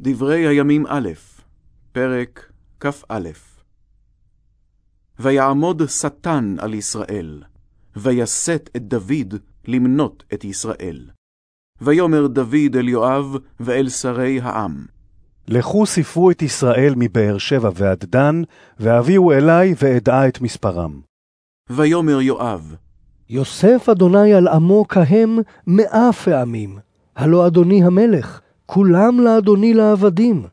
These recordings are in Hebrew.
דברי הימים א', פרק כ"א. ויעמוד שטן על ישראל, ויסת את דוד למנות את ישראל. ויאמר דוד אל יואב ואל שרי העם. לכו ספרו את ישראל מבאר שבע ועד דן, והביאו אלי ואדע את מספרם. ויאמר יואב, יוסף אדוני על עמו כהם מאה פעמים. הלא אדוני המלך, כולם לאדוני לעבדים.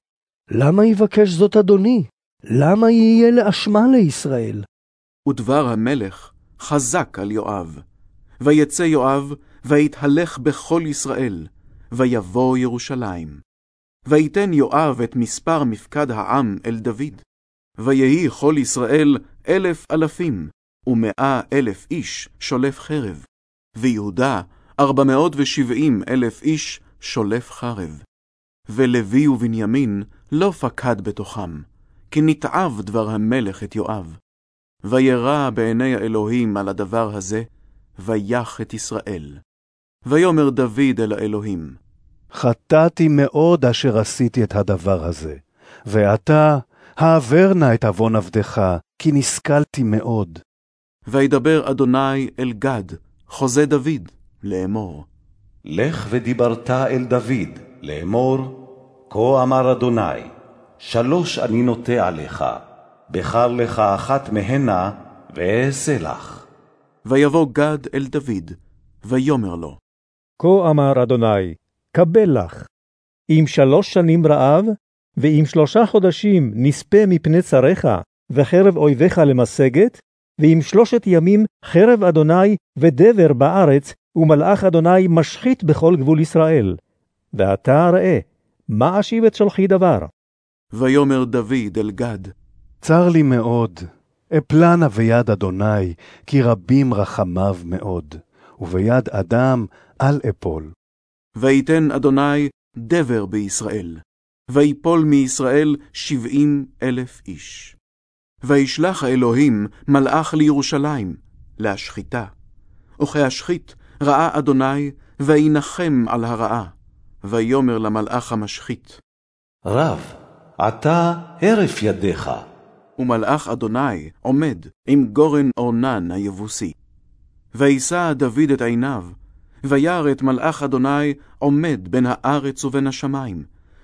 למה יבקש זאת אדוני? למה יהיה לאשמה לישראל? ודבר המלך חזק על יואב. ויצא יואב, ויתהלך בכל ישראל, ויבוא ירושלים. ויתן יואב את מספר מפקד העם אל דוד. ויהי כל ישראל אלף אלפים, ומאה אלף איש שולף חרב. ויהודה ארבע מאות ושבעים אלף איש שולף חרב. ולוי ובנימין לא פקד בתוכם, כי נתעב דבר המלך את יואב. וירא בעיני האלוהים על הדבר הזה, ויח את ישראל. ויאמר דוד אל האלוהים, חטאתי מאוד אשר עשיתי את הדבר הזה, ועתה העבר נא את עוון עבדך, כי נסכלתי מאוד. וידבר אדוני אל גד, חוזה דוד, לאמור. לך ודיברת אל דוד, לאמור, כה אמר אדוני, שלוש אני נוטה עליך, בחר לך אחת מהנה, ואעשה לך. ויבוא גד אל דוד, ויאמר לו, כה אמר אדוני, קבל לך. אם שלוש שנים רעב, ואם שלושה חודשים נספה מפני צריך, וחרב אויביך למשגת, ואם שלושת ימים חרב אדוני ודבר בארץ, ומלאך אדוני משחית בכל גבול ישראל. ועתה ראה, מה אשיב את שלחי דבר? ויאמר דוד אל גד, צר לי מאוד, אפלה נא ביד אדוני, כי רבים רחמיו מאוד, וביד אדם אל אפול. ויתן אדוני דבר בישראל, ויפול מישראל שבעים אלף איש. וישלח האלוהים מלאך לירושלים, להשחיתה. וכהשחית ראה אדוני, וינחם על הרעה, ויאמר למלאך המשחית. רב, עתה הרף ידיך. ומלאך אדוני עומד עם גורן אורנן היבוסי. וישא דוד את עיניו, וירא את מלאך אדוני עומד בין הארץ ובין השמיים,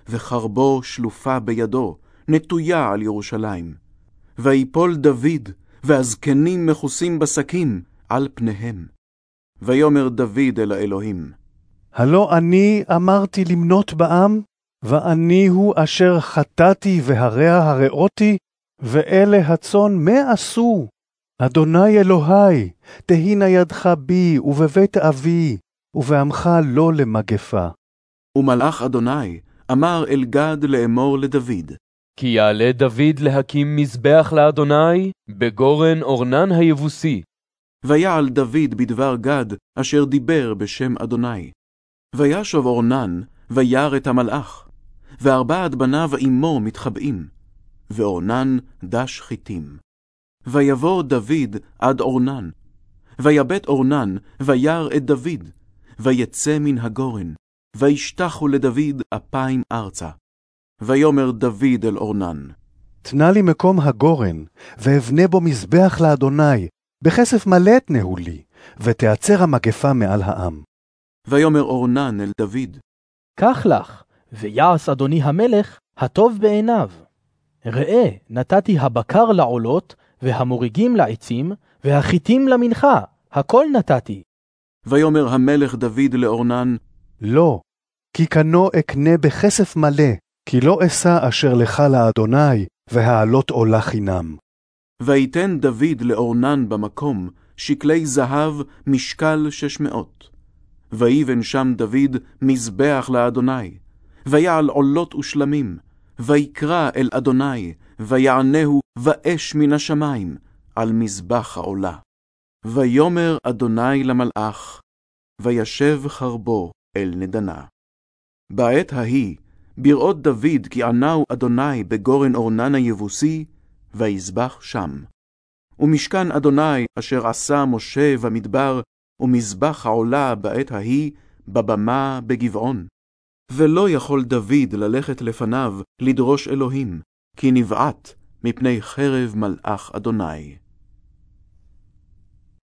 וחרבו שלופה בידו, נטויה על ירושלים. ויפול דוד, והזקנים מכוסים בשקים על פניהם. ויאמר דוד אל האלוהים, הלא אני אמרתי למנות בעם, ואני הוא אשר חטאתי והרע הרעותי, ואלה הצאן מה עשו? אדוני אלוהי, תהינה ידך בי ובבית אבי, ובעמך לא למגפה. ומלאך אדוני אמר אל גד לאמור לדוד, כי יעלה דוד להקים מזבח לאדוני בגורן אורנן היבוסי. ויעל דוד בדבר גד, אשר דיבר בשם אדוני. וישוב אורנן, וירא את המלאך, וארבעת בניו עמו מתחבאים, ואורנן דש חיטים. ויבוא דוד עד אורנן, ויבט אורנן, וירא את דוד, ויצא מן הגורן, וישתחו לדוד אפיים ארצה. ויאמר דוד אל אורנן, תנה לי מקום הגורן, ואבנה בו מזבח לאדוני, בכסף מלא תנהו לי, ותעצר המגפה מעל העם. ויאמר אורנן אל דוד, קח לך, ויעש אדוני המלך הטוב בעיניו. ראה, נתתי הבקר לעולות, והמוריגים לעצים, והחיטים למנחה, הכל נתתי. ויאמר המלך דוד לאורנן, לא, כי קנו אקנה בכסף מלא, כי לא אשא אשר לך לאדוני, והעלות עולה חינם. ויתן דוד לאורנן במקום שקלי זהב משקל שש מאות. ויבן שם דוד מזבח לאדוני, ויעל עולות ושלמים, ויקרא אל אדוני, ויענהו באש מן השמיים, על מזבח העולה. ויאמר אדוני למלאך, וישב חרבו אל נדנה. בעת ההיא, בראות דוד כי ענהו אדוני בגורן אורנן היבוסי, ויזבח שם. ומשכן אדוני אשר עשה משה במדבר, ומזבח העולה בעת ההיא, בבמה בגבעון. ולא יכול דוד ללכת לפניו לדרוש אלוהים, כי נבעט מפני חרב מלאך אדוני.